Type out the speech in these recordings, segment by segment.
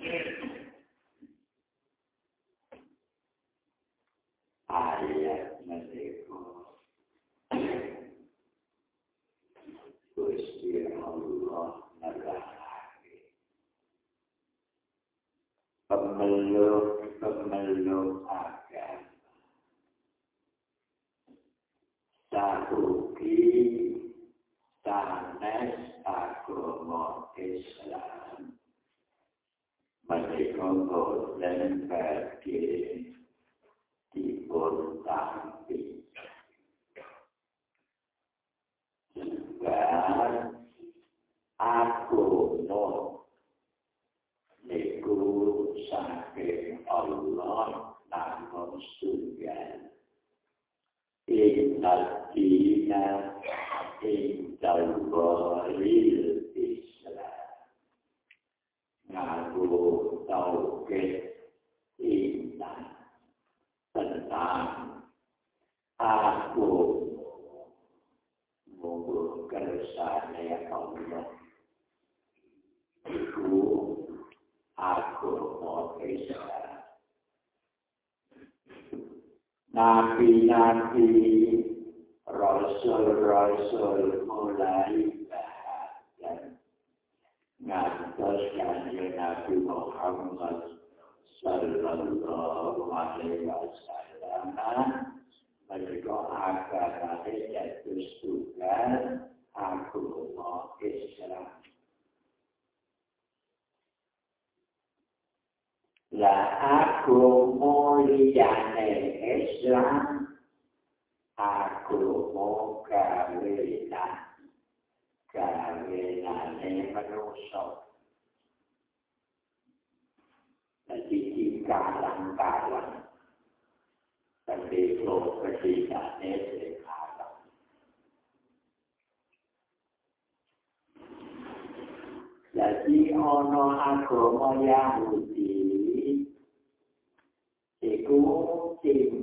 again. Boten bagi dipun tampi. Juga aku no niku saking Allah namun sugan. Innal dina indal waril Islam. Ngaku tauke indah. tentang aku munggu kersane Allah itu Nabi-nabi Rasul-Rasul mulai bahagia ngantos kanjeng Nabi Muhammad sallallahu alaihi wasallam mereka akan ada aku mau Islam. Lah aku muliane Islam, aku mau kawinan, kawinan manusia. Jadi kalang-kalang. Pendeklo ketiganya sekarang. Jadi ono agama Yahudi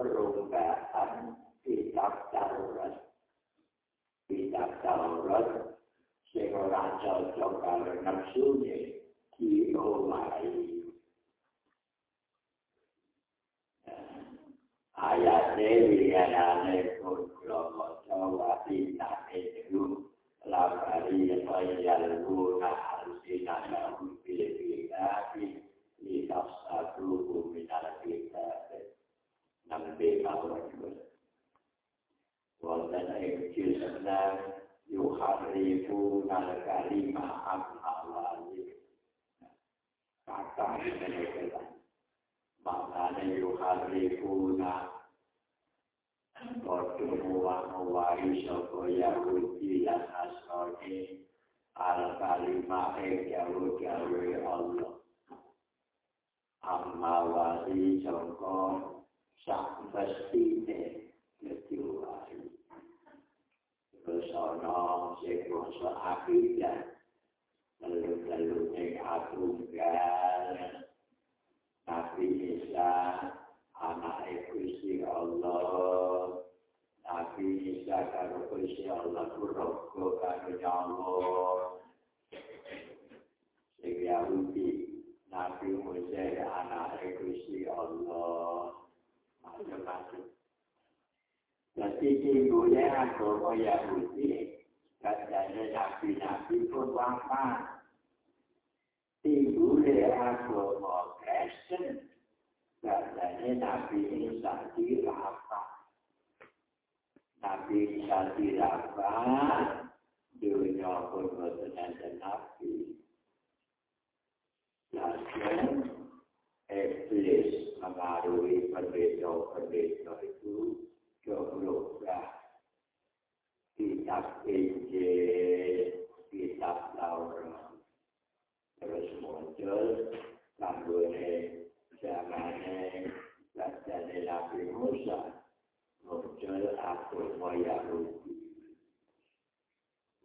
perubahan kitab Taurat. Kitab Taurat sing ora cocok karo nafsune diowahi. ayat dewi ayane kula maca wa inna itu labari ayal guna alsina lahum bil kitabi li tafsadu min al kitab nabi Muhammad Wonten ing kisahna yuharifuna al-kalima am-awali. Kata ini maknane yuharifuna Kodu muwanu-wari soko Yahudi dan Nasrani Al-Kalimah yang Yahudi Allah Amma wali soko sak bestine ketuai Terus ono sekuasa akidah Lalu-lalu nek aku enggak Nabi Isa anak Gusti Allah Nabi Isa karo Gusti Allah kurogo karo sing Yahudi Nabi Musa anak Gusti Allah jadi timbulnya agama Yahudi katanya Nabi-Nabi pun wafat timbulnya agama Kristen katanya Nabi Isa dirafat. Nabi Isa dirafat, dunia pun bosan ada Nabi. Lalu, iblis mengaruhi pendeta-pendeta itu jauh-jauh kitab Injil, kitab Taurat. Terus muncul tanggungnya zamannya Raja Nabi Musa muncul aku Yahudi.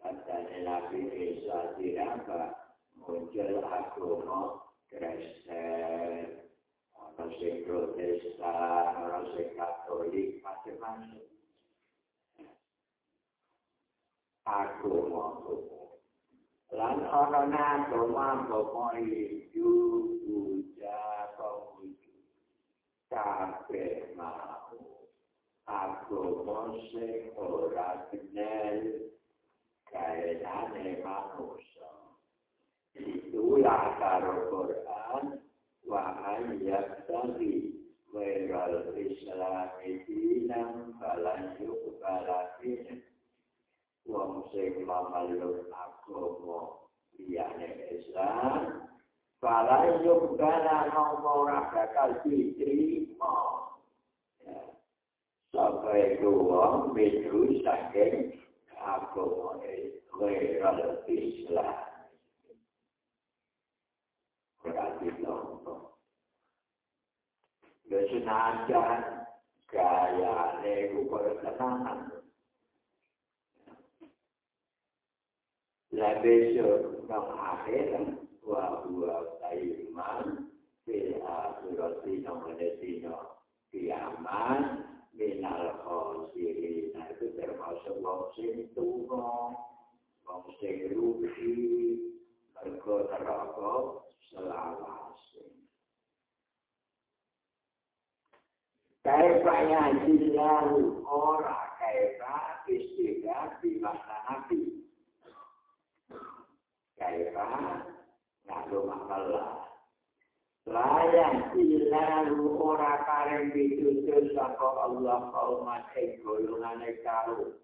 Raja Nabi Musa dirapa muncul aku Yahudi. Kristen, orang sing Protestan, orang sing Katolik, macam-macam. Agama Lan ana agama agama itu puja kamu kabeh mau agama sing ora kenal kaedane manusia itulah karo Quran wahai yaktari Wairal Islam dinam balan yuk balakin Wong sing mamalun agama liyane Islam Bala yuk bala ngomong ora bakal diterima? Sampai wong betul saking agama Wairal Islam berarti contoh. Kesenangan gaya nego perkenanan. Lah besok nang akhirat wa huwa iman fil akhirati nang dino kiamat minal khosirin itu termasuk wong sing tuwa wong sing rugi mergo neraka selawase. Kaifa ya jillahu ora kaifa istighfar di makna nabi. Kaifa ngaku makna Layan jillahu ora kareng pitutur saka Allah kaumat ing golongane karo.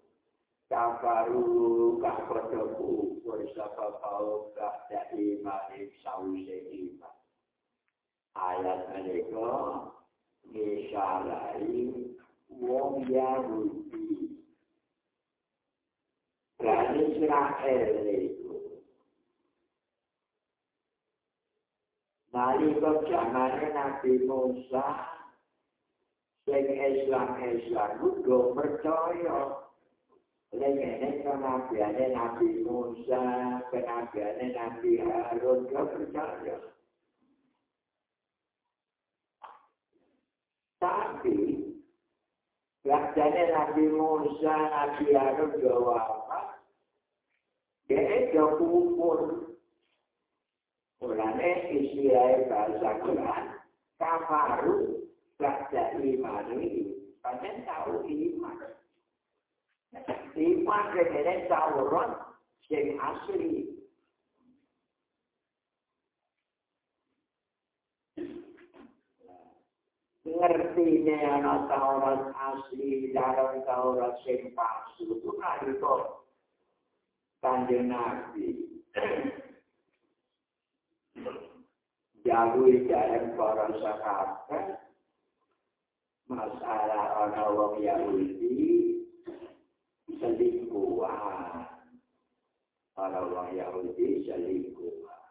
Kafaru kakodoku bersama kau gak jadi mari sause iman. Ayat mereka misalai wong Yahudi. Dan Israel itu. Nalika zamane Nabi Musa sing Islam-Islam uga percaya Lengene kenabiane Nabi Musa, kenabiane Nabi Harun, dia percaya. Tapi, Rakyatnya Nabi Musa, Nabi Harun, dia wafat. Dia dia kubur. Mulanya istilah bahasa Quran, kafaru, rakyat iman ini. Kalian tahu iman. Iman kene tawuran sing asli. Ngerti ne ana tawuran asli dalam tawuran sing palsu itu nalika kanjeng Nabi. Jauhi jalan para sahabat masalah ana wong Yahudi selingkuhan. Para orang Yahudi selingkuhan.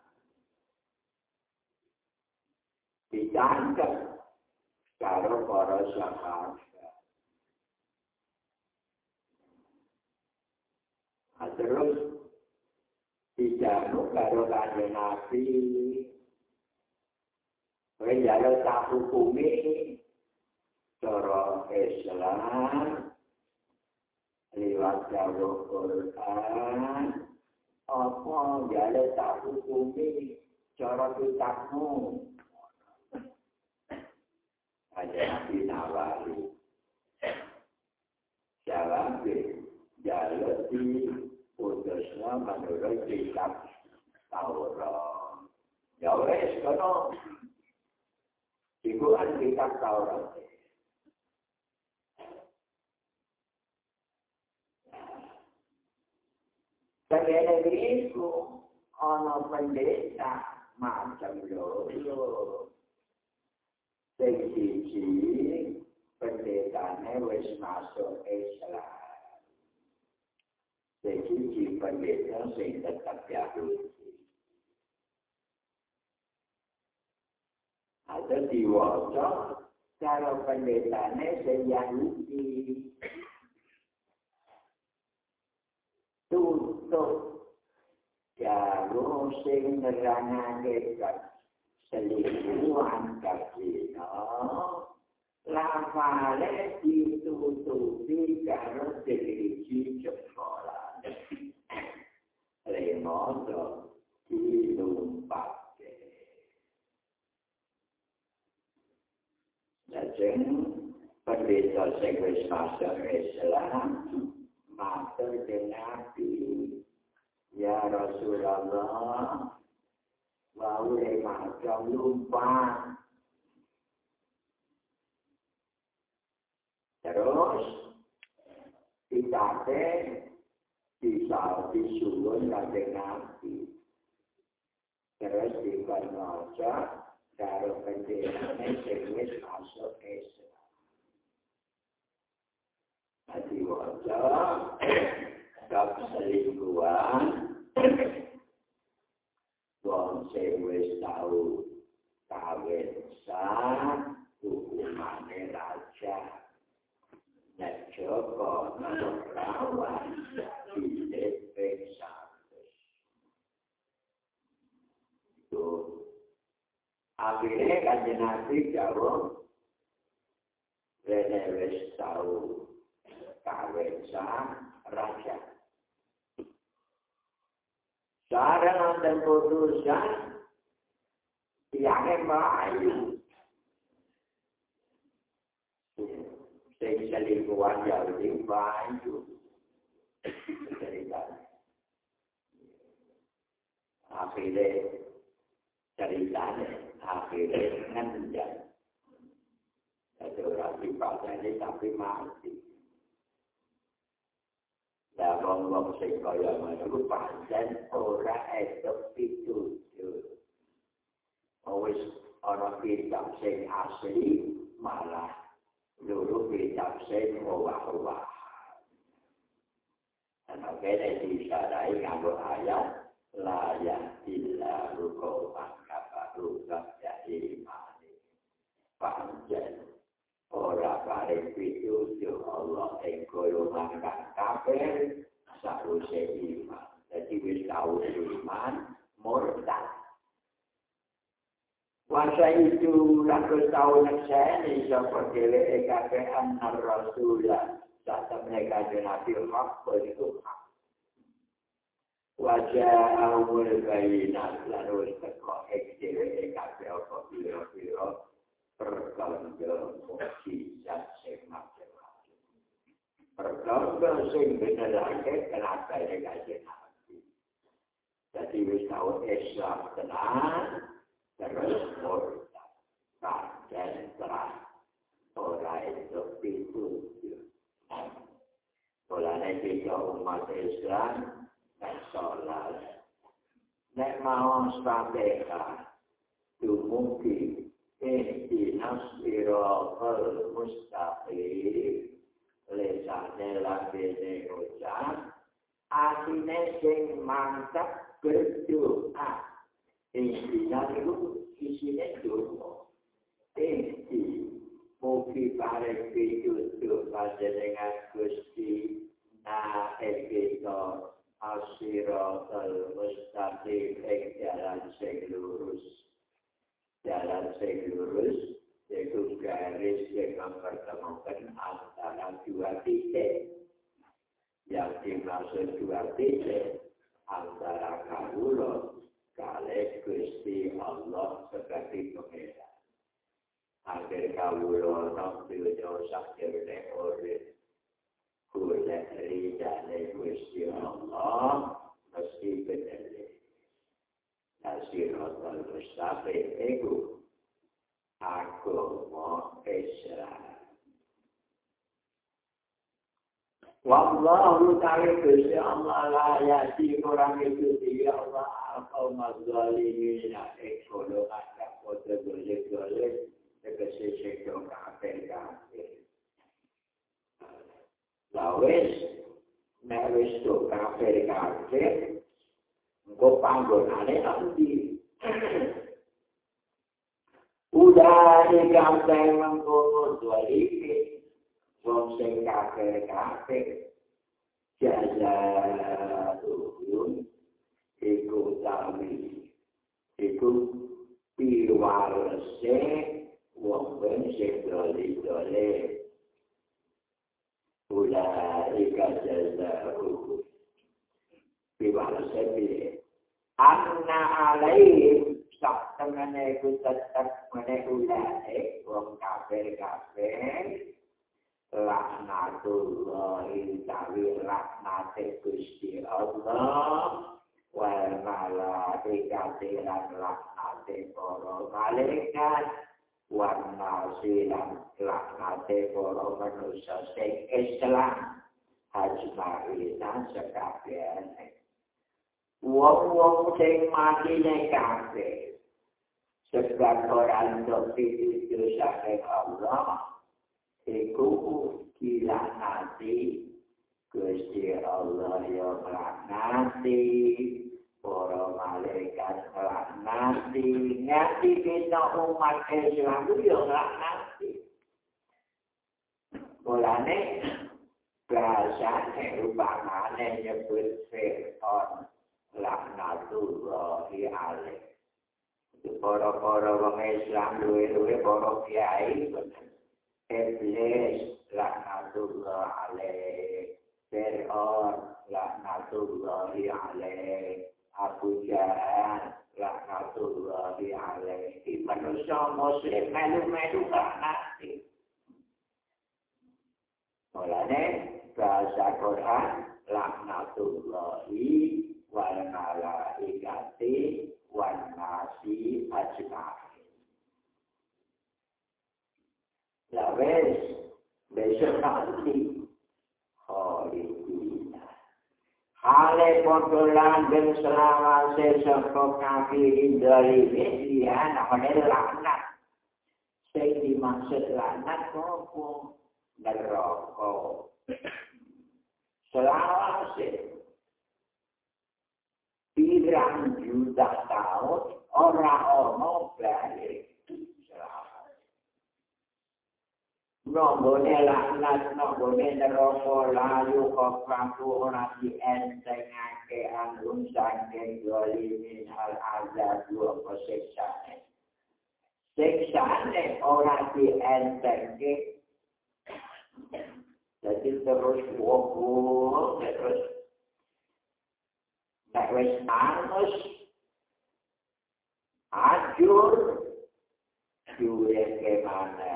Ditangkap kalau para sahabat. Nah, terus dijamu kalau ada nabi. Kalau tak hukumi, cara Islam, lewat jalur Quran apa jale tak hukumi cara kitabmu ada nabi nawari jawab jalur di putusnya menurut kitab Taurat ya wes kono. Iku kan kitab Taurat negeri itu, ada pendeta macam loro. Sisi pendetanya wis masuk Islam. Sisi pendeta sing tetap Yahudi. Ada diwajah Kalau pendetanya Yahudi tutup jalur sing selingkuhan kasino lafale ditutupi karo diriji sekolah remoto dilumpat Lajeng pendeta wis masuk Islam matur Nabi. Ya Rasulullah wau le macam lupa terus kita bisa disuruh dari Nabi terus dikonosa karo penjenengan sing wis masuk Islam. Adi waca bab selingkuhan wong sing wis tau kawin sah hukumane raja. Nek joko nang rawan di peksa akhirnya kanjeng Nabi jawab Rene wis tau kawin raja. Sarang wonten putusan tiyane bayu. Sing selingkuhan Yahudi bayu. Akhirnya ceritanya akhirnya ngenjak. Jadi orang ibadahnya tapi mati. Dan orang-orang sing kaya menurut pancen ora esok pitutur. Wis ana kitab sing asli malah luru kitab sing owah-owah. Dan akhirnya disarai nganggo ayat layak illa rukopan rusak jadi mati. Panjen, ora kare pituju Allah yang golongan kafir, seharusnya iman. Jadi wis tahu iman, murtad. Masa itu ratus tahun saya ini seperti EKP Anar Rasulullah. Saat mereka jenabil hak, begitu hak. wajah awal bayinat lalu teko ekstiri ekabe apa biro-biro perkonggo mukjizat sing macam-macam. Perkonggo sing benerake kenapa ini kajian nabi. Jadi wis tau Islam tenang, terus murtad. Kajian terang. Ora itu pintu. Mulanya kita umat Islam, sholat. Nek mau sabeka, dumugi inti nasbiro kal mustaqim, lesane lambene ucap, asine sing mantap berdoa. Inti nalu isine doa. Inti mugi parek pitutur panjenengan Gusti na ekito asiratul mustaqim ing jalan sing lurus jalan sing yaitu garis yang mempertemukan antara dua titik yang dimaksud dua titik antara kawulo kali Gusti Allah sebagai pengira. Agar kawulo nak dunia sakit oleh golek ridane Gusti Allah mesti bener. Nasiratul mustaqim itu agama Islam. Wallahu ta'ala Gusti Allah la yati kurang itu dia Allah kaum zalimin ekolo ada kode boleh-boleh tegese sektor kafir kafir. Lawes, to kafir kafir, engko panggonane nanti. Udah Ujari gampang mengkono dua ini. Wong sing kafir. Jaza tuyun. Iku tami. Iku piwalese. Wong ben sing doli-doli. Ula ika jaza tuyun. Anna alaihim. sak temene iku tetep mene ulane wong kafir kafir laknatullah intawi laknate Gusti Allah wal malaikati lan laknate para malaikat. Wan nasilan laknate para manusia sing Islam. Hajmarina sekabehane wong-wong sing mati nek kabeh. Sebab orang dokter dosa Allah iku nanti Gusti Allah yang melaknati para malaikat melaknati ngerti kita umat Islam yang melaknati mulane bahasanya upamane nyebut Fir'aun laknatullahi alaih. Para-para wong Islam luwe-luwe para kiai iblis laknatullah alaih. Fir'aun laknatullah alaih. Abu Jahal laknatullah alaih. Di manusia muslim melu-melu laknati Mulane bahasa Quran laknatullahi wal malaikati wan nasi ajma'in. La wes besok nanti Khalidina. Hale podolan dan selama sesok kafirin dari media namanya laknat. Saya dimaksud laknat kok neraka. Selama pirang juta tahun orang ono balik Nombone laknat, nombone neraka layu kok kaku ora dientengake anun saking dolimin hal azab dua pesiksa. Siksane ora dientengke. Jadi terus wong terus Nek wis anus ajur duwe ke mana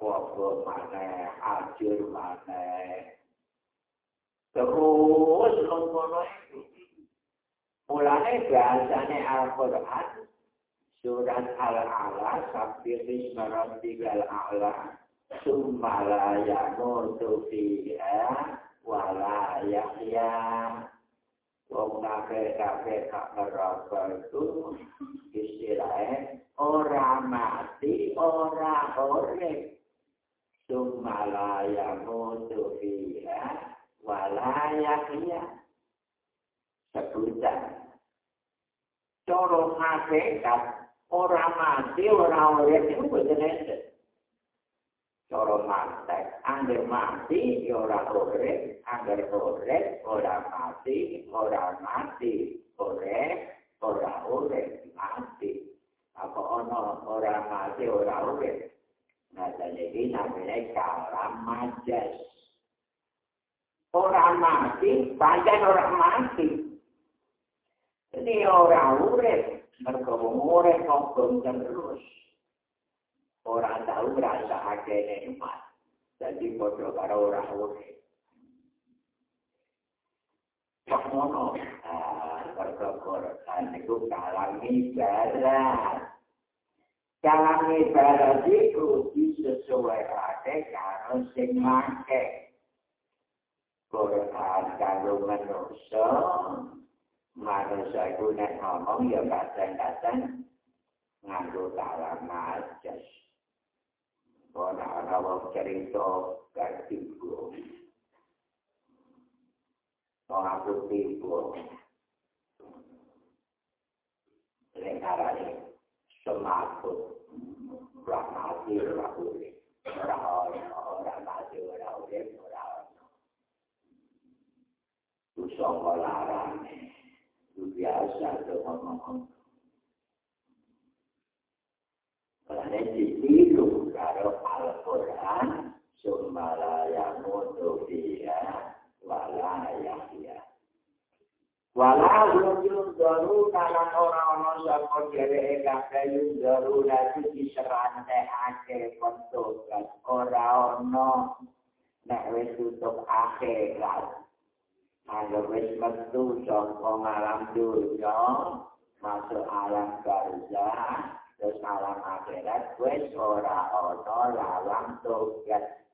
kopo mana ajur mana terus ngono itu mulane bahasane Al-Qur'an surat Al-Ala sampai Rabbikal A'la Summa la yamutu fiha wala yahya wong kafe-kafe kak neraka itu istilahnya ora mati ora ore. Sumala yang mutu fiha walaya kia sebutan. Coro kafe kak ora mati ora ore itu betul mantek angger mati ora urip angger urip ora mati. Ora mati urip ora urip mati. Apa ana ora mati ora urip nah jadi namanya kalam majas. Ora mati pancen ora mati. Ini ora urip. Mergo urip kok terus orang tahu rasa hati nikmat. Jadi bodoh karo orang urip. Pakmono, perkara itu kalang ibarat. Kalang ibarat itu disesuaikan karo sing make. Quran kalau manusia, manusia itu nek ngomong ya kadang-kadang nganggo kalang majas. Ora ana wong cerita katiku. Ora aku tipu. Lengarane semakut rahmati rahuli orang orang mati orang urip orang usah larang biasa tuh ngomong karena ditiru karo Al-Quran sumala yang mutu dia wala yang dia Wala yun daru kalan orang-orang sapa dhewe kabeh yun daru lagi diserantekake kontokan ora ono nek wis tutup akhirat Ayo wis metu saka malam dunya masuk alam barzah terus alam akhirat wis ora ono lalang tobat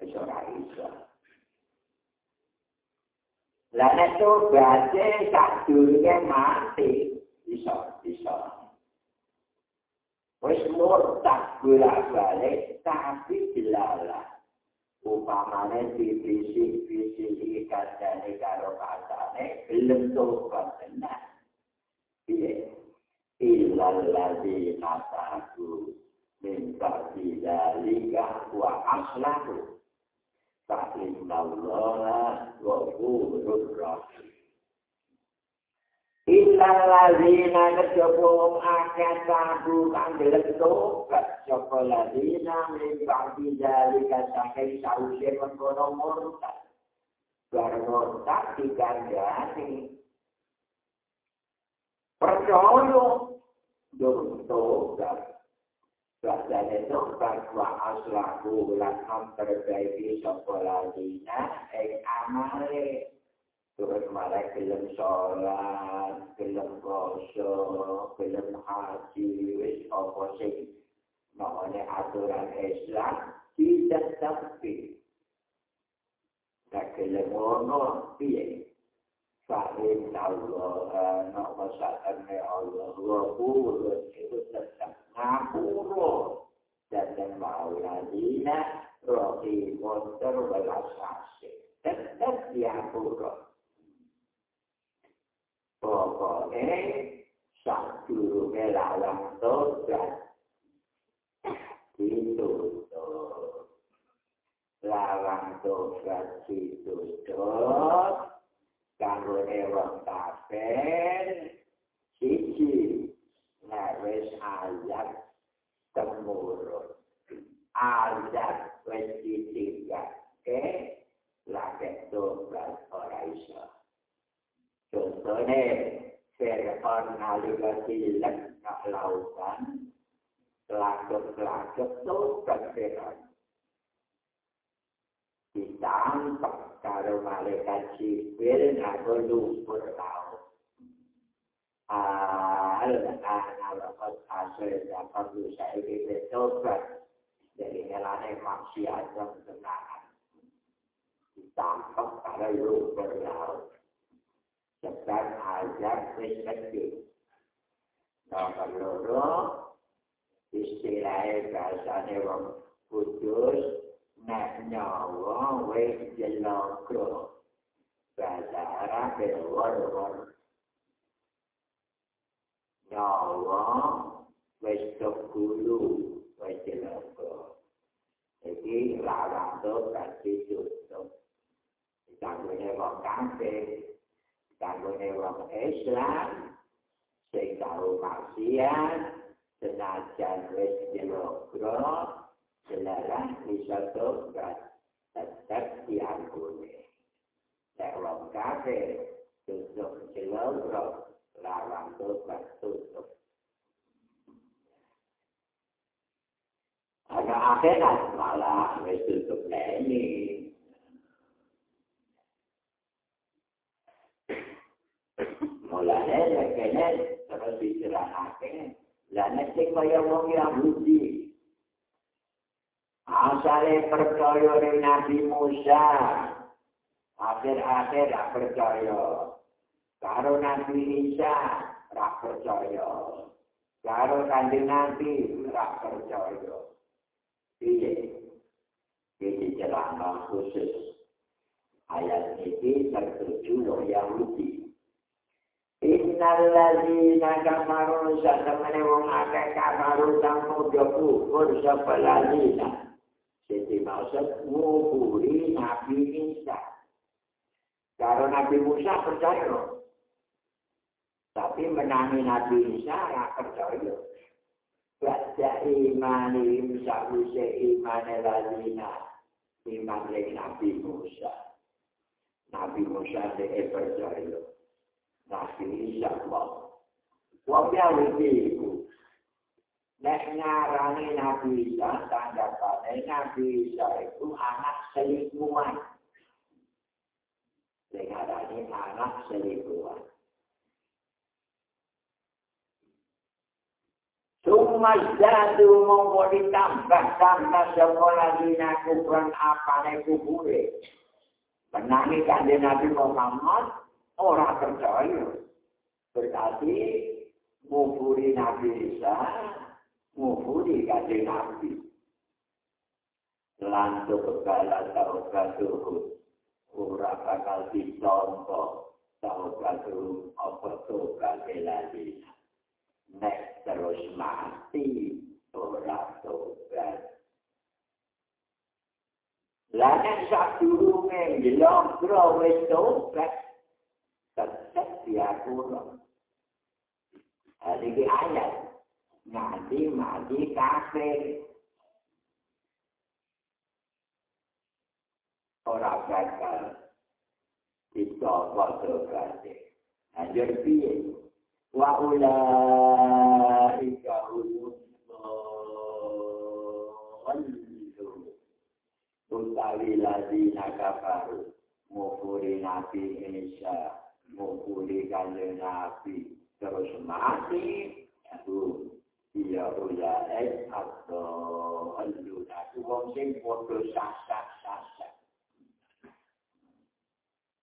wis ora iso nek to bace sak durunge mati iso iso. Wis murtad gula balik tapi dilala. Upamane di visi-visi ikatane karo katane belum tobat benar. Iya. lalati nasaku min ba'di dalika wa aslaku fa'in maulona wa hurur rahim Illa lazina kecoba wong akeh sabu kang delek to kecoba lazina min ba'di dalika saking sausé mengono murtad. Karena tak diganjani percaya Tobat Bahasanya itu bahwa aslaku lan memperbaiki sekolah dina yang amale. Terus malah film sholat, film koso, film haji, wis apa sih. Makanya aturan Islam tidak tapi. Nah, film ono, piye. Ditutup. Lalang tobat ditutup. Kanggo ewang kafen siji nawes ayat temurun. Ayat wes ditinggal ke lagi tobat ora iso. Contohnya Fir'aun nalika silek nak lautan Kelakuk-kelakuk tobat Fir'aun ditangkap karo malaikat Jibril nganggo lumpur laut. Al alamat hasil dapat bisa ini tobat dari ngelane maksiat yang senangan. Ditangkap karo lumpur laut. Sedang ajar respective. Nomor loro, istilahnya bahasanya wong kudus, nek nyawa wis jeloko bahasa Arab war-war nyawa wis tukulu wis jeloko iki larang to kasih tutup Tanggungnya wong kafe, tanggungnya wong Islam, sing tahu maksiat, senajan wis jeloko, Selarang bisa tobat tetap diampuni. Lewat kafir, tutup celobro, larang tobat tutup. Ada akhirat malah tutup ini. Mulanya kene terus dicerahake. Lah nek sing kaya wong Yahudi, Asale percaya ning Nabi Musa. Akhir-akhir gak percaya. Karo Nabi Isa gak percaya. Karo kanjeng Nabi gak percaya. Iya. Ini celana khusus. Ayat ini tertuju loh Yahudi. إن innal ladzina kafaru satamane wong akeh kafaru kang padha kufur sapa ladzina jadi maksud nguburi Nabi Isa. Karo Nabi Musa percaya tapi menangi Nabi Isa ora percaya. Baca iman ini bisa iman ladzina iman Nabi Musa. Nabi Musa dia percaya. Nabi Isa Allah. Wong Yahudi itu. Nek ngarani Nabi Isa, tanda pada Nabi Isa itu anak selingkuhan. Nek ngarani anak selingkuhan. Cuma jadu monggo ditambah tambah sekolah dina kuburan apa nek kubure. Menangi kanjeng Nabi Muhammad, orang percaya. Berarti ngufuri Nabi Isa, ngufuri kaji Nabi. Lantu kegala tau katuhu, ura bakal ditompo, tau katuhu, apa tuh kaji lagi. Nek terus mati, ora tobat. Lain sak durunge bilang bro wis tobat tetap dia kurang. Jadi di ayat, nanti mati kafir. Orang bakal dicoba berkati. Anjur piye? Wa ulaika Utawi ladina kafaru Mufuri Nabi Isa mukuli kanjeng Nabi terus mati itu iya uya es atau alu nabi wong sing podo sasak sasak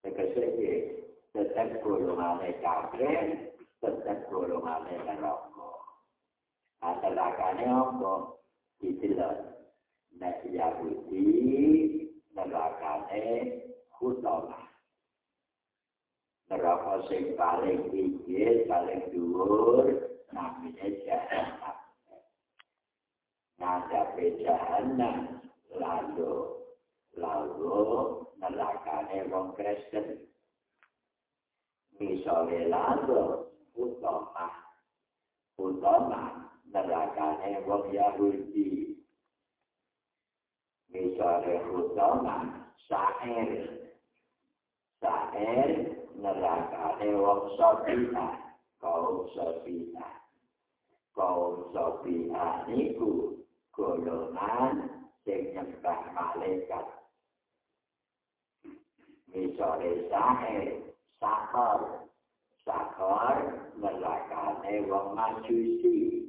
tegese ke tetap golongan kafir tetap golongan neraka. Asalakane apa? Itilah nek Yahudi nerakane hutomah neraka sing paling tinggi, paling dhuwur, namine jahanam. Ngadap jahanam, lalu, lalu nerakane wong Kristen. Misalnya lalu, utama, utama nerakane wong Yahudi. Misalnya utama, sa'ir, sa'ir, neraka ne wong sopita kaum sopita kaum sopita niku golongan sing nyembah malaikat. Misalnya sahe sakor sakor neraka ne wong majusi.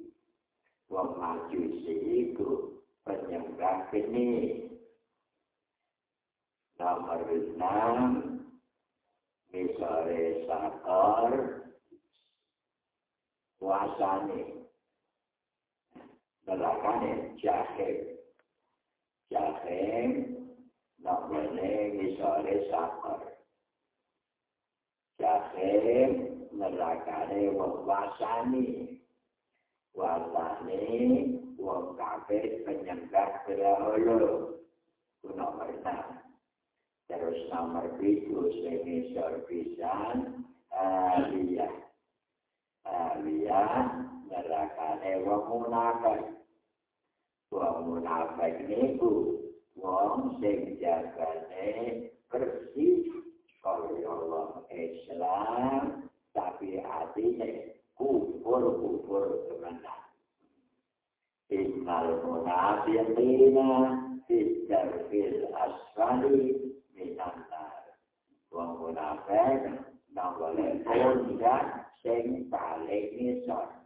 Wong majusi iku penyembah ini nomor enam misale sakar wasane belakane jahe jahe namanya misale sakar jahe belakane wasane wasane wong kafir penyembah berhala. Nomor enam terus nomor itu sini sorbisan aliyah. Aliyah nerakane wong munafik wong munafik niku wong sing jagane bersih kalau Allah Islam tapi hatinya kufur kufur teman-teman Innal munafiqina fi darfil asfali misalnya wong munafik nang boleh punya sing paling nisor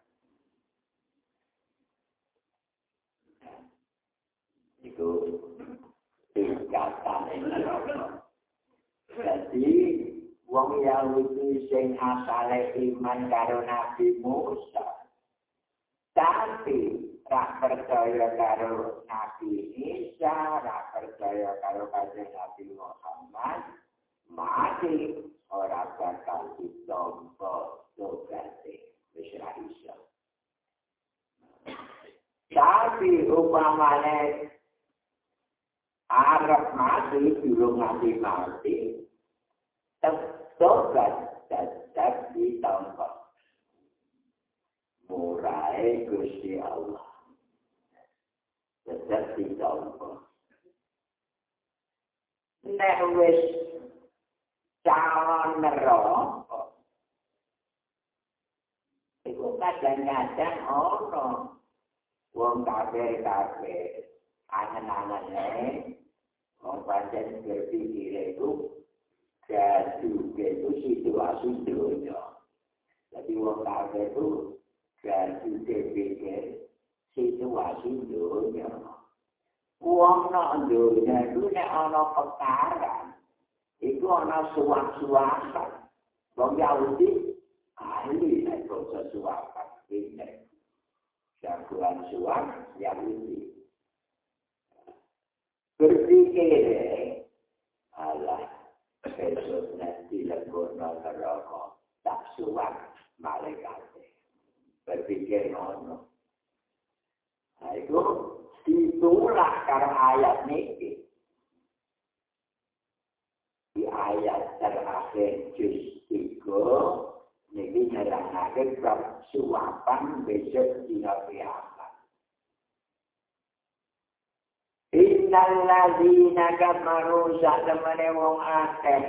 wong Yahudi sing asale iman karo Nabi Musa. Tapi tak percaya karo Nabi Isa, tak percaya karo kajian Nabi Muhammad, mati orang bakal ditompo tugasnya. Bisa bisa. Tapi upamanya Arab mati, dulu mati-mati, tetap di tanpa murai Gusti Allah. Tetap di tanpa. Nek wis calon neraka, iku kadang-kadang ono. Wong kafir-kafir angen-angen wong pancen berpikir itu jadu itu situasi dunia jadi wong kafir itu jadu berpikir situasi dunia wong nak dunia itu nek ana perkara itu ana suap-suapan wong Yahudi ahli nek proses suapan ini jagoan yang ini. Berpikir, Allah, besok nanti lembut neraka, tak suam malaikat. Berpikir ngono. Nah itu itulah karena ayat ini. Di ayat terakhir juz 3 Niki nyerangake bab suapan besok dina kiamat. Innal ladzina kafaru sakmene wong akeh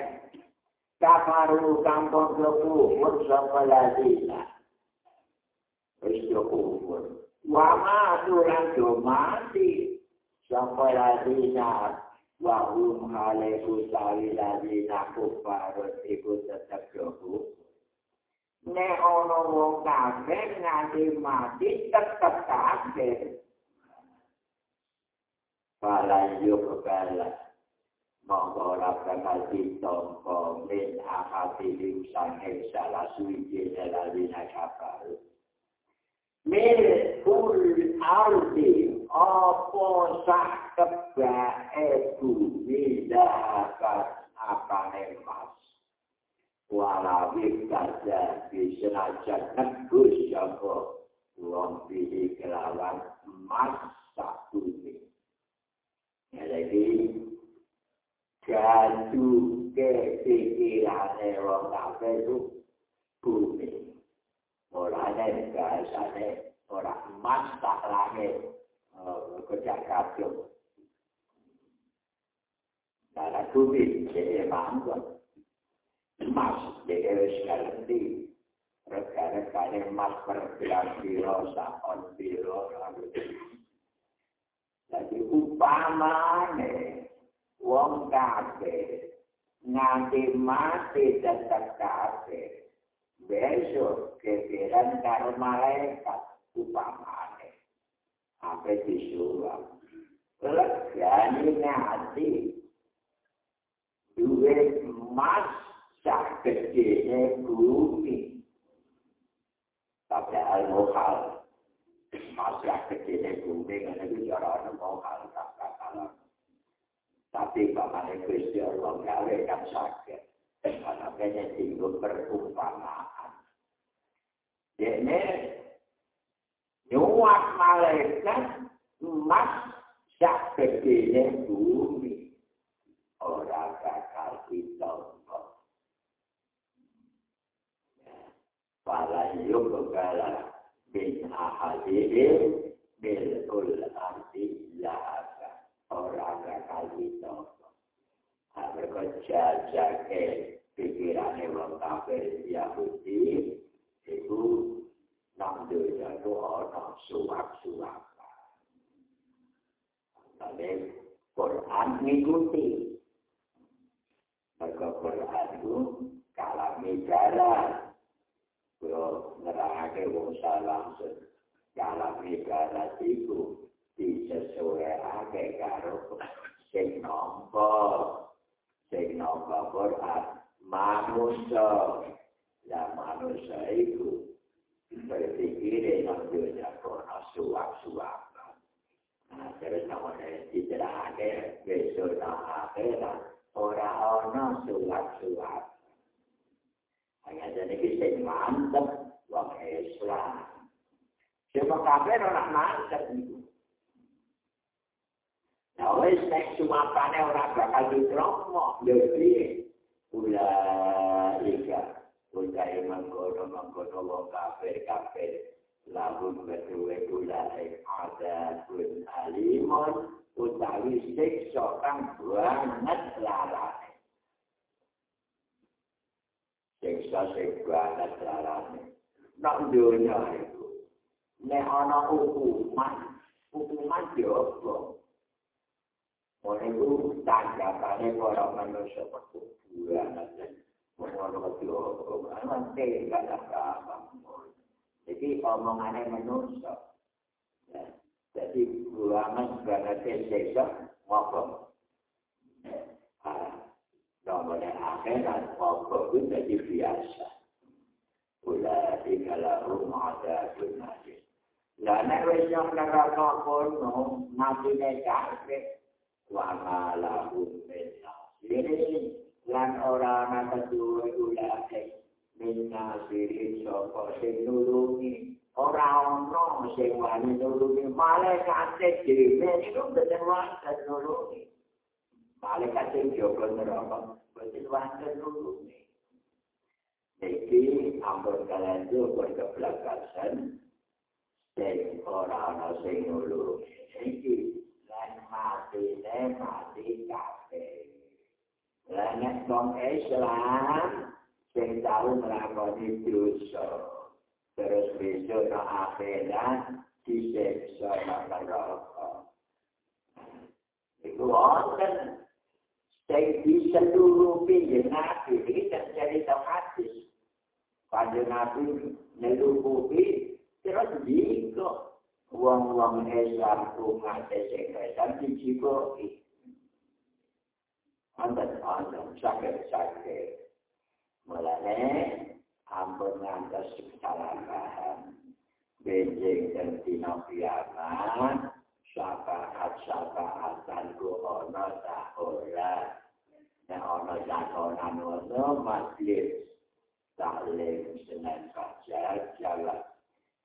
kafaru kampung kufur sapa ladzina. Wis yo kufur. Wa ma tulan do mati sapa ladzina wa hum haleku sawi ladzina kufar iku tetep kufur. nek ana wong kafir nganti mati tetep kafir Pala yuk kala Monggo ora bakal ditompo min akati limsang salah suci dalalina kapal. Min kul ardi opo sak keba ebu bila apa emas. walawi kaja bisa aja nebus sapa wong pilih kelawan emas tak bumi. Jadi jadu ke pikirane wong kafe itu bumi. Orangnya biasanya orang emas tak langit kerja kabel. Karena bumi jadi manggung. emas jadi wis ngerti regane emas berbilang biro sakon biro jadi upamane wong kafe nganti mati tetap kafe besok kepikiran karo malaikat upamane apa disuruh? Legani ngati duit emas sak kecilnya bumi. Tapi al-muhal, masa kecilnya bumi, karena itu cara al-muhal, tak katalah. Tapi bagaimana Kristi Allah gawe kan sakit. Karena kayaknya tinggal perumpamaan. Jadi, nyuap malaikat, emas, sak kecilnya bumi. Orang bakal kita para yukbala bin ahadihim bilkul arti lahaga orang bakal ditopo. Mereka jajake pikirannya wong kafir Yahudi itu nang dunia itu orang suap-suap. Tapi Quran mengikuti. Mereka Quran itu kalami jalan. Kalau nerangake wong salam dalam negara itu disesuaiake karo sing nampa sing nampa Quran manusia ya manusia itu berpikir yang dunia kono suap-suap nah terus namanya dicerahake besok nah akhirat orang-orang suap-suap Hanya jadi kita mantep wong Islam. Siapa kafir orang mantep itu. Nek suapane ora bakal diterima lho piye? Ula ika utahe mangkono mangkono wong kafir kafir. Lalu kedua ulai ada pun alimun utawi siksa kang banget larane. Siksa sing banget larane. Nak dunia itu nek ana hukuman hukuman diobong Oleh itu, tanggapannya para manusia perkuburan aja. Mengono diobong, aman tidak ada apa-apa. Jadi omongannya manusia. Ya. Jadi ulama sebagai sesek ngomong. Nomornya akhirat ngomong itu jadi biasa. Ulah tinggal rumah ada tunasi. Lah nek wis yang neraka kono nabi nek kabeh wa malahu min nasiri lan ora ana kedua ulah minna siri sapa sing nulungi. Ora ono sing wani nulungi. Malaikat dhewe iku boten wani nulungi. Malaikat sing jogo neraka boten wani nulungi. Iki ampun kalian itu berkebelakasan dan orang ono sing nulungi mati ne mati kafe lan nek Islam sing tau nglakoni dosa terus besok no akhirat diseksa nang neraka iku wonten sing bisa turupi nabi iki terjadi tau hadis pada nabi nelupupi terus diko wong-wong Islam umat Islam dicikoki Antan-antan, sakit-sakit. Mulane ampun ngantos kesalahan. Benjing dan dina kiamat, syafaat-syafaatan ku ono tak ora. Nek ono jakonan ono majlis taklim senen saja jalan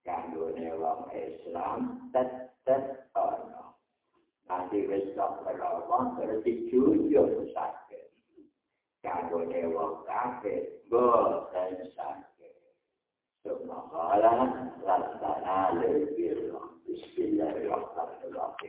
kanggone wong Islam tetep ono. Nanti wis tak berawang terus dijunjung sakit. kagone wong kafir boten sakit Subhanallah, Rabbana lebih Bismillahirrahmanirrahim.